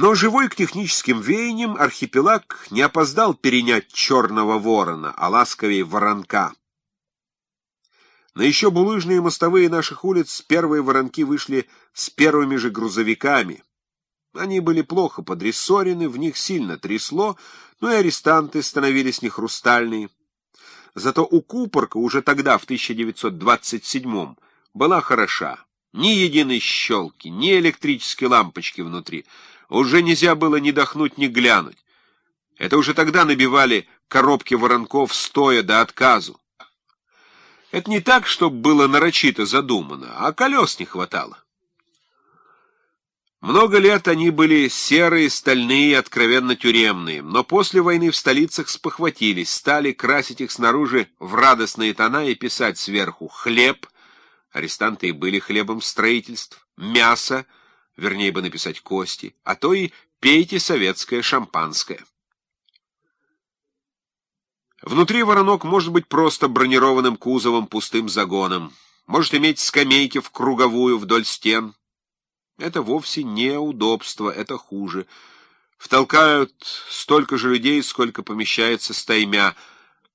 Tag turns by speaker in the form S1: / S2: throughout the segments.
S1: Но живой к техническим веяниям архипелаг не опоздал перенять черного ворона, а ласковее воронка. На еще булыжные мостовые наших улиц первые воронки вышли с первыми же грузовиками. Они были плохо подрессорены, в них сильно трясло, но и арестанты становились не хрустальные. Зато у Купорка уже тогда, в 1927-м, была хороша. Ни единой щелки, ни электрической лампочки внутри. Уже нельзя было ни дохнуть, ни глянуть. Это уже тогда набивали коробки воронков стоя до отказу. Это не так, чтобы было нарочито задумано, а колес не хватало. Много лет они были серые, стальные, откровенно тюремные, но после войны в столицах спохватились, стали красить их снаружи в радостные тона и писать сверху «хлеб», арестанты и были хлебом строительств, «мясо», вернее бы написать «кости», а то и «пейте советское шампанское». Внутри воронок может быть просто бронированным кузовом, пустым загоном, может иметь скамейки в круговую вдоль стен, это вовсе не удобство, это хуже. Втолкают столько же людей, сколько помещается стаймя,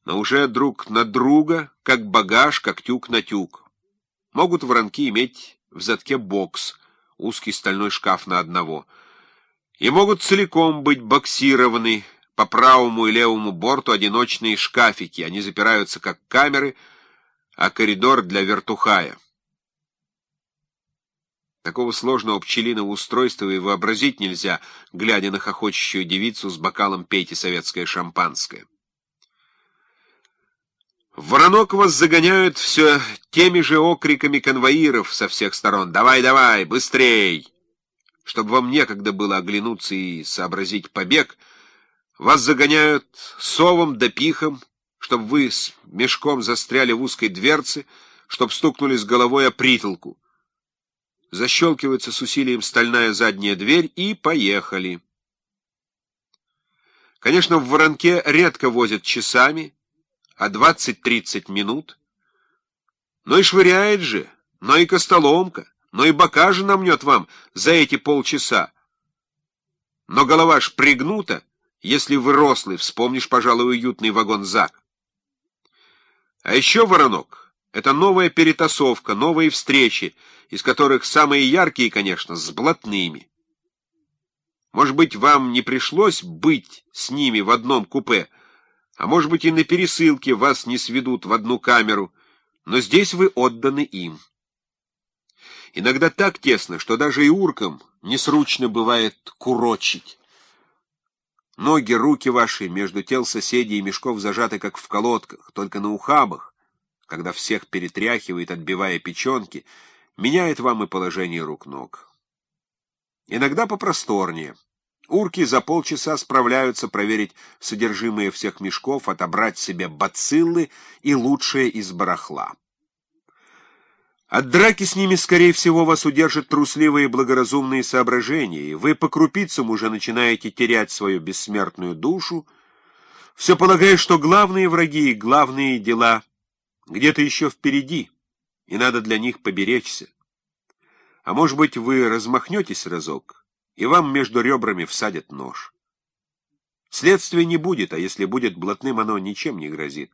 S1: но уже друг на друга, как багаж, как тюк на тюк. Могут воронки иметь в задке бокс, узкий стальной шкаф на одного. И могут целиком быть боксированы, по правому и левому борту одиночные шкафики, они запираются как камеры, а коридор для вертухая. Такого сложного пчелиного устройства и вообразить нельзя, глядя на хохочущую девицу с бокалом «Пейте советское шампанское». Воронок вас загоняют все теми же окриками конвоиров со всех сторон. «Давай, давай, быстрей!» Чтобы вам некогда было оглянуться и сообразить побег, вас загоняют совом да пихом, чтобы вы с мешком застряли в узкой дверце, чтобы стукнули с головой о притолку защелкивается с усилием стальная задняя дверь, и поехали. Конечно, в воронке редко возят часами, а 20-30 минут. Но и швыряет же, но и костоломка, но и бока же намнет вам за эти полчаса. Но голова ж пригнута, если вы рослый, вспомнишь, пожалуй, уютный вагон ЗАГ. А еще воронок это новая перетасовка, новые встречи, из которых самые яркие, конечно, с блатными. Может быть, вам не пришлось быть с ними в одном купе, а может быть и на пересылке вас не сведут в одну камеру, но здесь вы отданы им. Иногда так тесно, что даже и уркам несручно бывает курочить. Ноги, руки ваши между тел соседей и мешков зажаты, как в колодках, только на ухабах когда всех перетряхивает, отбивая печенки, меняет вам и положение рук-ног. Иногда попросторнее. Урки за полчаса справляются проверить содержимое всех мешков, отобрать себе бациллы и лучшее из барахла. От драки с ними, скорее всего, вас удержат трусливые благоразумные соображения, и вы по крупицам уже начинаете терять свою бессмертную душу, все полагая, что главные враги и главные дела где-то еще впереди, и надо для них поберечься. А может быть, вы размахнетесь разок, и вам между ребрами всадят нож. Следствия не будет, а если будет блатным, оно ничем не грозит.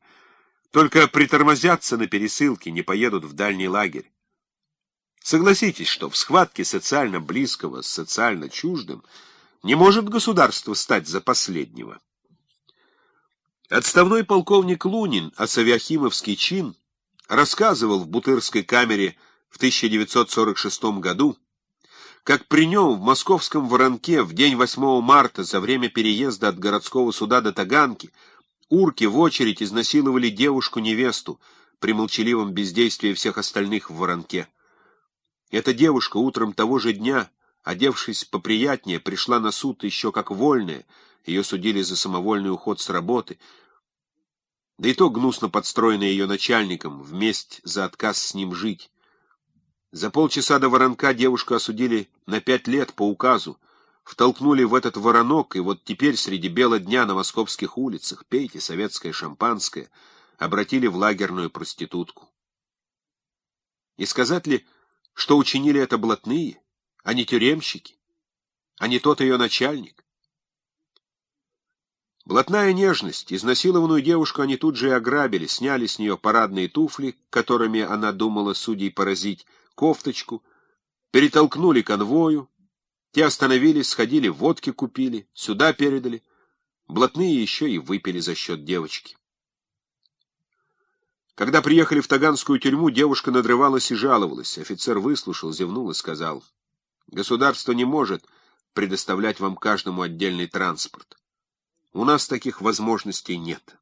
S1: Только притормозятся на пересылке, не поедут в дальний лагерь. Согласитесь, что в схватке социально близкого с социально чуждым не может государство стать за последнего. Отставной полковник Лунин, асавиахимовский чин, рассказывал в Бутырской камере в 1946 году, как при нем в московском Воронке в день 8 марта за время переезда от городского суда до Таганки урки в очередь изнасиловали девушку-невесту при молчаливом бездействии всех остальных в Воронке. Эта девушка утром того же дня, одевшись поприятнее, пришла на суд еще как вольная, ее судили за самовольный уход с работы, да и то гнусно подстроенное ее начальником, вместе за отказ с ним жить. За полчаса до воронка девушку осудили на пять лет по указу, втолкнули в этот воронок, и вот теперь среди бела дня на московских улицах пейте советское шампанское, обратили в лагерную проститутку. И сказать ли, что учинили это блатные, а не тюремщики? а не тот ее начальник. Блатная нежность. Изнасилованную девушку они тут же и ограбили, сняли с нее парадные туфли, которыми она думала судей поразить, кофточку, перетолкнули конвою. Те остановились, сходили, водки купили, сюда передали. Блатные еще и выпили за счет девочки. Когда приехали в Таганскую тюрьму, девушка надрывалась и жаловалась. Офицер выслушал, зевнул и сказал, «Государство не может предоставлять вам каждому отдельный транспорт. У нас таких возможностей нет.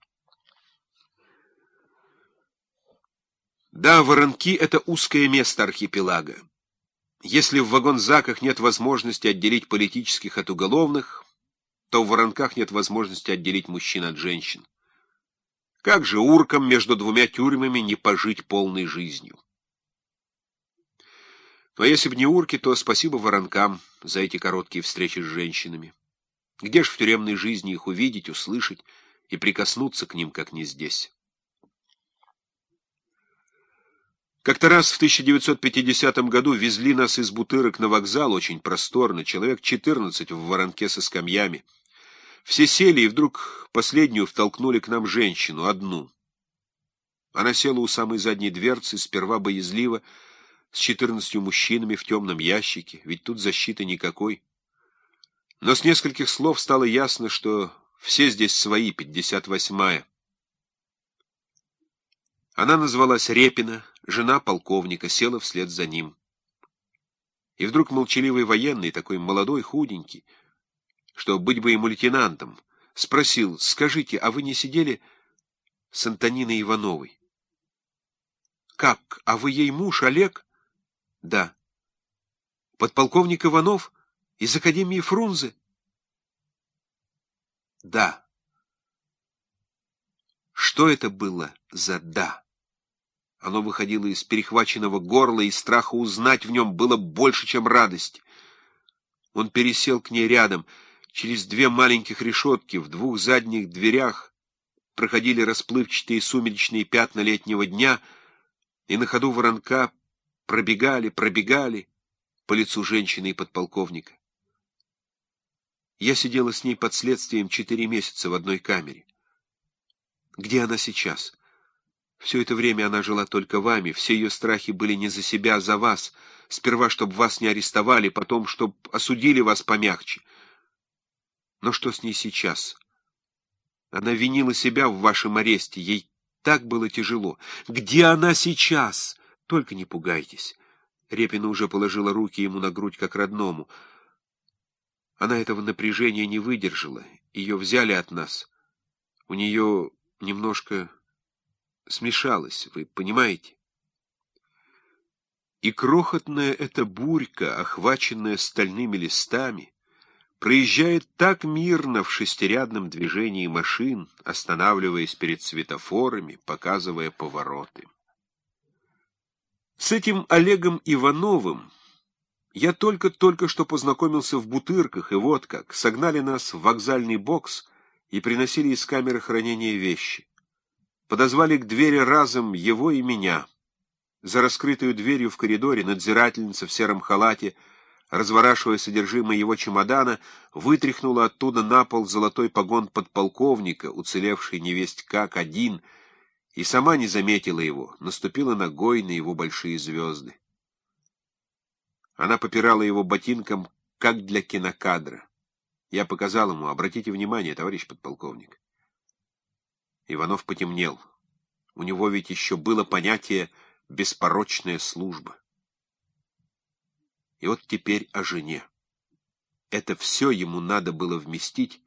S1: Да, воронки — это узкое место архипелага. Если в вагонзаках нет возможности отделить политических от уголовных, то в воронках нет возможности отделить мужчин от женщин. Как же уркам между двумя тюрьмами не пожить полной жизнью? Но если бы не урки, то спасибо воронкам за эти короткие встречи с женщинами. Где ж в тюремной жизни их увидеть, услышать и прикоснуться к ним, как не здесь? Как-то раз в 1950 году везли нас из Бутырок на вокзал, очень просторно, человек 14 в воронке со скамьями. Все сели, и вдруг последнюю втолкнули к нам женщину, одну. Она села у самой задней дверцы, сперва боязливо, с четырнадцатью мужчинами в темном ящике, ведь тут защиты никакой. Но с нескольких слов стало ясно, что все здесь свои, пятьдесят восьмая. Она назвалась Репина, жена полковника, села вслед за ним. И вдруг молчаливый военный, такой молодой, худенький, что быть бы ему лейтенантом, спросил, «Скажите, а вы не сидели с Антониной Ивановой?» «Как? А вы ей муж, Олег?» «Да». «Подполковник Иванов?» Из Академии Фрунзе? Да. Что это было за «да»? Оно выходило из перехваченного горла, и страха узнать в нем было больше, чем радости. Он пересел к ней рядом. Через две маленьких решетки в двух задних дверях проходили расплывчатые сумеречные пятна летнего дня, и на ходу воронка пробегали, пробегали по лицу женщины и подполковника. Я сидела с ней под следствием четыре месяца в одной камере. Где она сейчас? Все это время она жила только вами, все ее страхи были не за себя, а за вас. Сперва, чтобы вас не арестовали, потом, чтобы осудили вас помягче. Но что с ней сейчас? Она винила себя в вашем аресте, ей так было тяжело. Где она сейчас? Только не пугайтесь. Репина уже положила руки ему на грудь, как родному — она этого напряжения не выдержала. Ее взяли от нас. У нее немножко смешалось, вы понимаете? И крохотная эта бурька, охваченная стальными листами, проезжает так мирно в шестирядном движении машин, останавливаясь перед светофорами, показывая повороты. С этим Олегом Ивановым я только-только что познакомился в Бутырках, и вот как. Согнали нас в вокзальный бокс и приносили из камеры хранения вещи. Подозвали к двери разом его и меня. За раскрытую дверью в коридоре надзирательница в сером халате, разворачивая содержимое его чемодана, вытряхнула оттуда на пол золотой погон подполковника, уцелевший невесть как один, и сама не заметила его, наступила ногой на его большие звезды. Она попирала его ботинком, как для кинокадра. Я показал ему, обратите внимание, товарищ подполковник. Иванов потемнел. У него ведь еще было понятие «беспорочная служба». И вот теперь о жене. Это все ему надо было вместить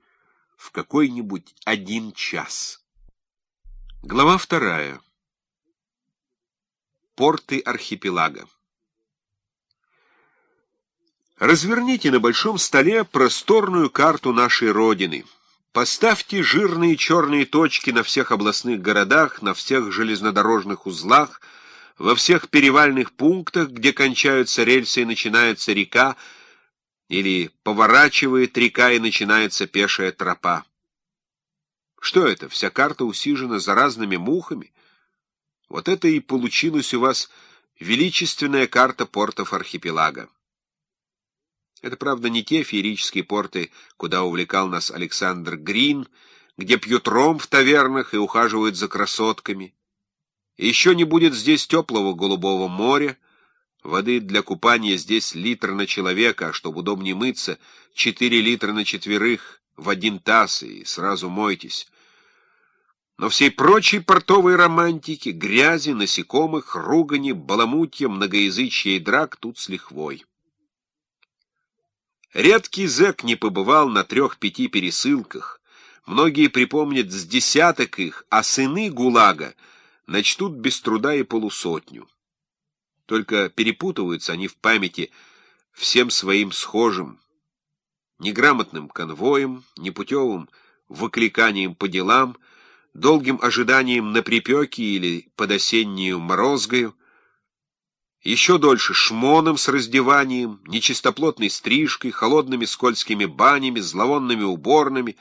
S1: в какой-нибудь один час. Глава вторая. Порты архипелага. Разверните на большом столе просторную карту нашей Родины. Поставьте жирные черные точки на всех областных городах, на всех железнодорожных узлах, во всех перевальных пунктах, где кончаются рельсы и начинается река, или поворачивает река и начинается пешая тропа. Что это? Вся карта усижена за разными мухами? Вот это и получилась у вас величественная карта портов архипелага. Это, правда, не те феерические порты, куда увлекал нас Александр Грин, где пьют ром в тавернах и ухаживают за красотками. Еще не будет здесь теплого голубого моря, воды для купания здесь литр на человека, а чтобы удобнее мыться, четыре литра на четверых в один таз, и сразу мойтесь. Но всей прочей портовой романтики, грязи, насекомых, ругани, баламутья, многоязычия и драк тут с лихвой. Редкий зэк не побывал на трех-пяти пересылках. Многие припомнят с десяток их, а сыны ГУЛАГа начтут без труда и полусотню. Только перепутываются они в памяти всем своим схожим, неграмотным конвоем, непутевым выкликанием по делам, долгим ожиданием на припеке или под осеннюю морозгою, еще дольше шмоном с раздеванием, нечистоплотной стрижкой, холодными скользкими банями, зловонными уборными,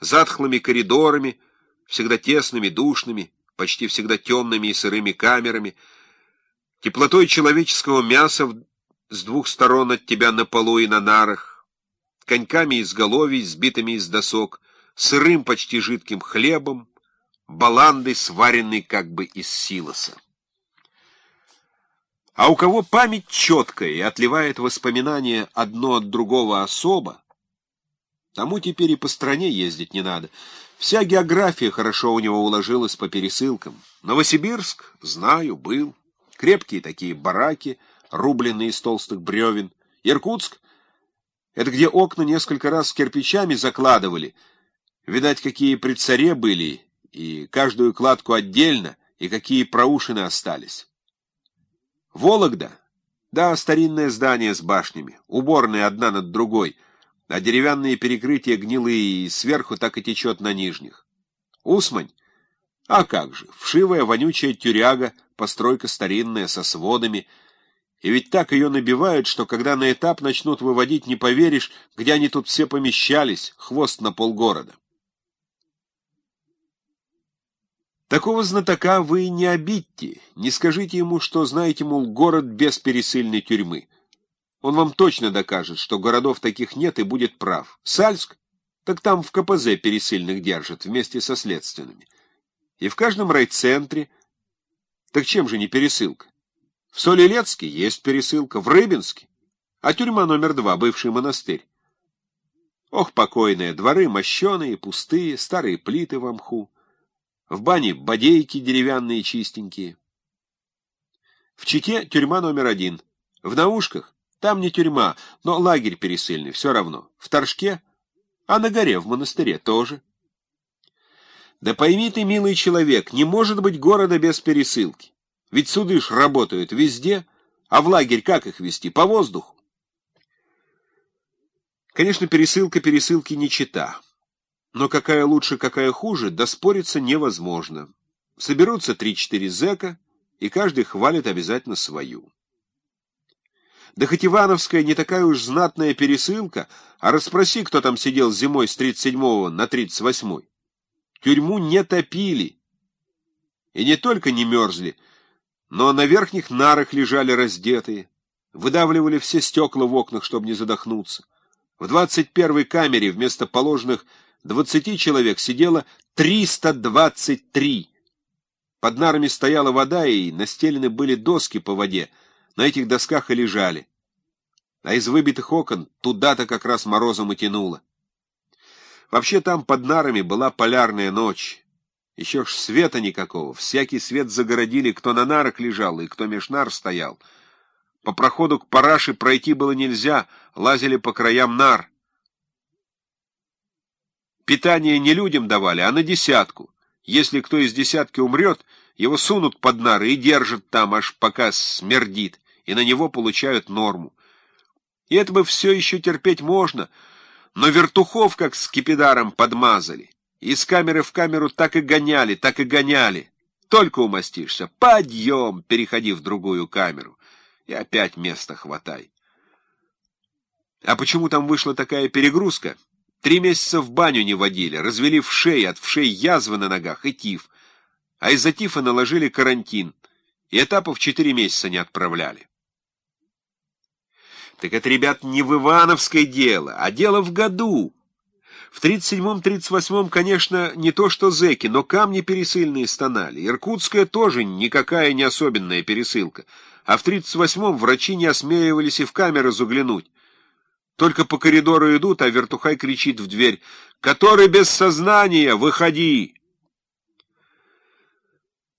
S1: затхлыми коридорами, всегда тесными, душными, почти всегда темными и сырыми камерами, теплотой человеческого мяса с двух сторон от тебя на полу и на нарах, коньками из головий, сбитыми из досок, сырым почти жидким хлебом, баландой, сваренной как бы из силоса. А у кого память четкая и отливает воспоминания одно от другого особо, тому теперь и по стране ездить не надо. Вся география хорошо у него уложилась по пересылкам. Новосибирск, знаю, был. Крепкие такие бараки, рубленные из толстых бревен. Иркутск — это где окна несколько раз кирпичами закладывали. Видать, какие при царе были, и каждую кладку отдельно, и какие проушины остались. Вологда? Да, старинное здание с башнями, уборные одна над другой, а деревянные перекрытия гнилые, и сверху так и течет на нижних. Усмань? А как же, вшивая вонючая тюряга, постройка старинная, со сводами. И ведь так ее набивают, что когда на этап начнут выводить, не поверишь, где они тут все помещались, хвост на полгорода. Такого знатока вы не обидьте, не скажите ему, что знаете, мол, город без пересыльной тюрьмы. Он вам точно докажет, что городов таких нет и будет прав. Сальск? Так там в КПЗ пересыльных держат вместе со следственными. И в каждом райцентре. Так чем же не пересылка? В Солилецке есть пересылка, в Рыбинске. А тюрьма номер два, бывший монастырь. Ох, покойные, дворы мощеные, пустые, старые плиты в мху. В бане бодейки деревянные чистенькие. В Чите тюрьма номер один. В наушках там не тюрьма, но лагерь пересыльный, все равно. В Торжке, а на горе, в монастыре тоже. Да пойми ты, милый человек, не может быть города без пересылки. Ведь суды ж работают везде, а в лагерь как их вести? По воздуху. Конечно, пересылка пересылки не чита. Но какая лучше, какая хуже, доспориться невозможно. Соберутся три-четыре зэка, и каждый хвалит обязательно свою. Да хоть Ивановская не такая уж знатная пересылка, а расспроси, кто там сидел зимой с 37 на 38. Тюрьму не топили. И не только не мерзли, но на верхних нарах лежали раздетые, выдавливали все стекла в окнах, чтобы не задохнуться. В двадцать первой камере вместо положенных Двадцати человек сидело триста двадцать три. Под нарами стояла вода, и настелены были доски по воде. На этих досках и лежали. А из выбитых окон туда-то как раз морозом и тянуло. Вообще там под нарами была полярная ночь. Еще ж света никакого. Всякий свет загородили, кто на нарах лежал и кто меж нар стоял. По проходу к параше пройти было нельзя, лазили по краям нар. Питание не людям давали, а на десятку. Если кто из десятки умрет, его сунут под нары и держат там, аж пока смердит, и на него получают норму. И это бы все еще терпеть можно, но вертухов как с кипидаром подмазали. Из камеры в камеру так и гоняли, так и гоняли. Только умастишься. Подъем, переходи в другую камеру. И опять места хватай. А почему там вышла такая перегрузка? Три месяца в баню не водили, развели в шее, от вшей язвы на ногах и тиф. А из-за тифа наложили карантин, и этапов четыре месяца не отправляли. Так это, ребят, не в Ивановское дело, а дело в году. В 37-38, конечно, не то что зэки, но камни пересыльные стонали. Иркутская тоже никакая не особенная пересылка. А в 38-м врачи не осмеивались и в камеры заглянуть. Только по коридору идут, а вертухай кричит в дверь «Который без сознания, выходи!»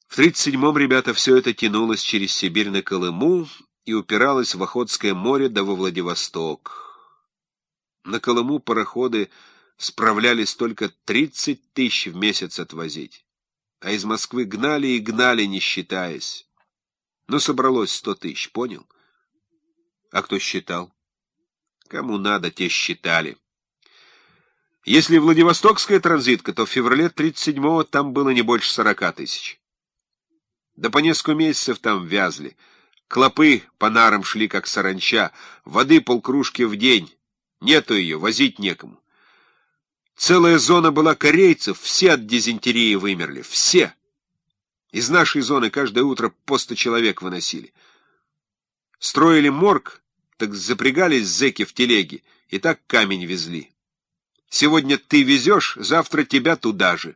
S1: В 37-м, ребята, все это тянулось через Сибирь на Колыму и упиралось в Охотское море да во Владивосток. На Колыму пароходы справлялись только 30 тысяч в месяц отвозить, а из Москвы гнали и гнали, не считаясь. Ну, собралось 100 тысяч, понял? А кто считал? Кому надо, те считали. Если Владивостокская транзитка, то в феврале 37-го там было не больше 40 тысяч. Да по несколько месяцев там вязли. Клопы по нарам шли, как саранча, воды полкружки в день. Нету ее, возить некому. Целая зона была корейцев, все от дизентерии вымерли, все. Из нашей зоны каждое утро по сто человек выносили. Строили морг, так запрягались зэки в телеги, и так камень везли. Сегодня ты везешь, завтра тебя туда же.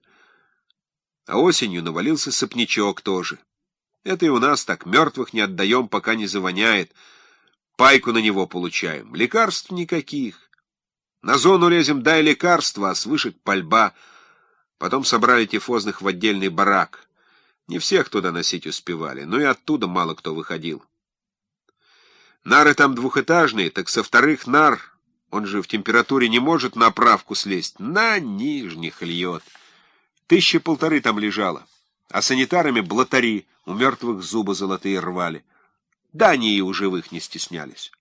S1: А осенью навалился сопнячок тоже. Это и у нас так, мертвых не отдаем, пока не завоняет. Пайку на него получаем, лекарств никаких. На зону лезем, дай лекарства, а свыше пальба. Потом собрали тифозных в отдельный барак. Не всех туда носить успевали, но и оттуда мало кто выходил. Нары там двухэтажные, так со вторых нар, он же в температуре не может на оправку слезть, на нижних льет. Тысячи полторы там лежало, а санитарами блатари у мертвых зубы золотые рвали. Да они и у живых не стеснялись.